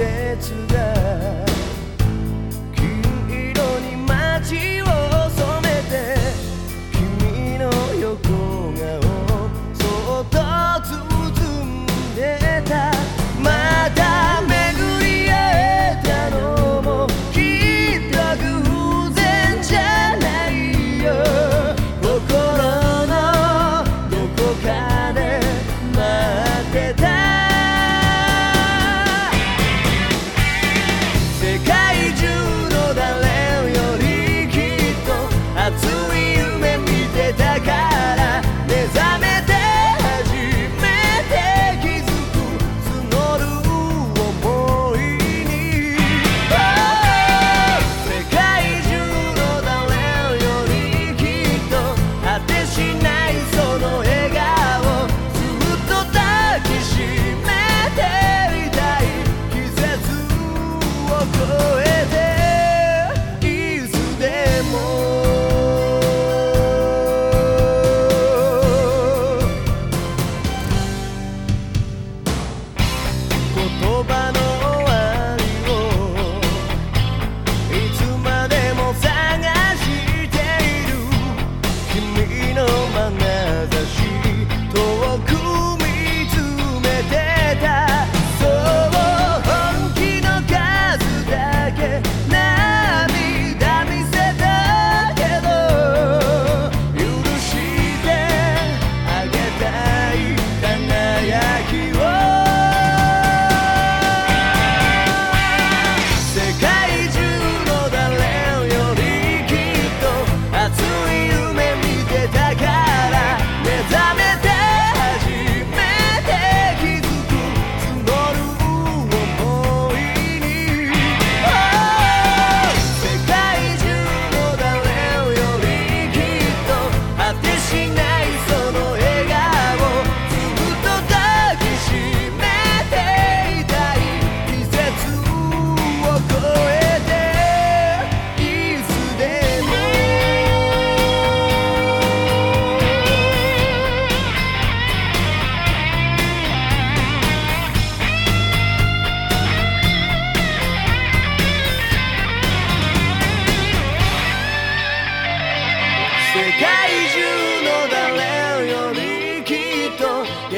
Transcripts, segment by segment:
said to them.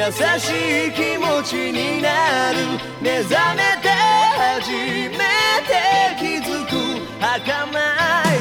優しい気持ちになる。目覚めて初めて気づく。儚い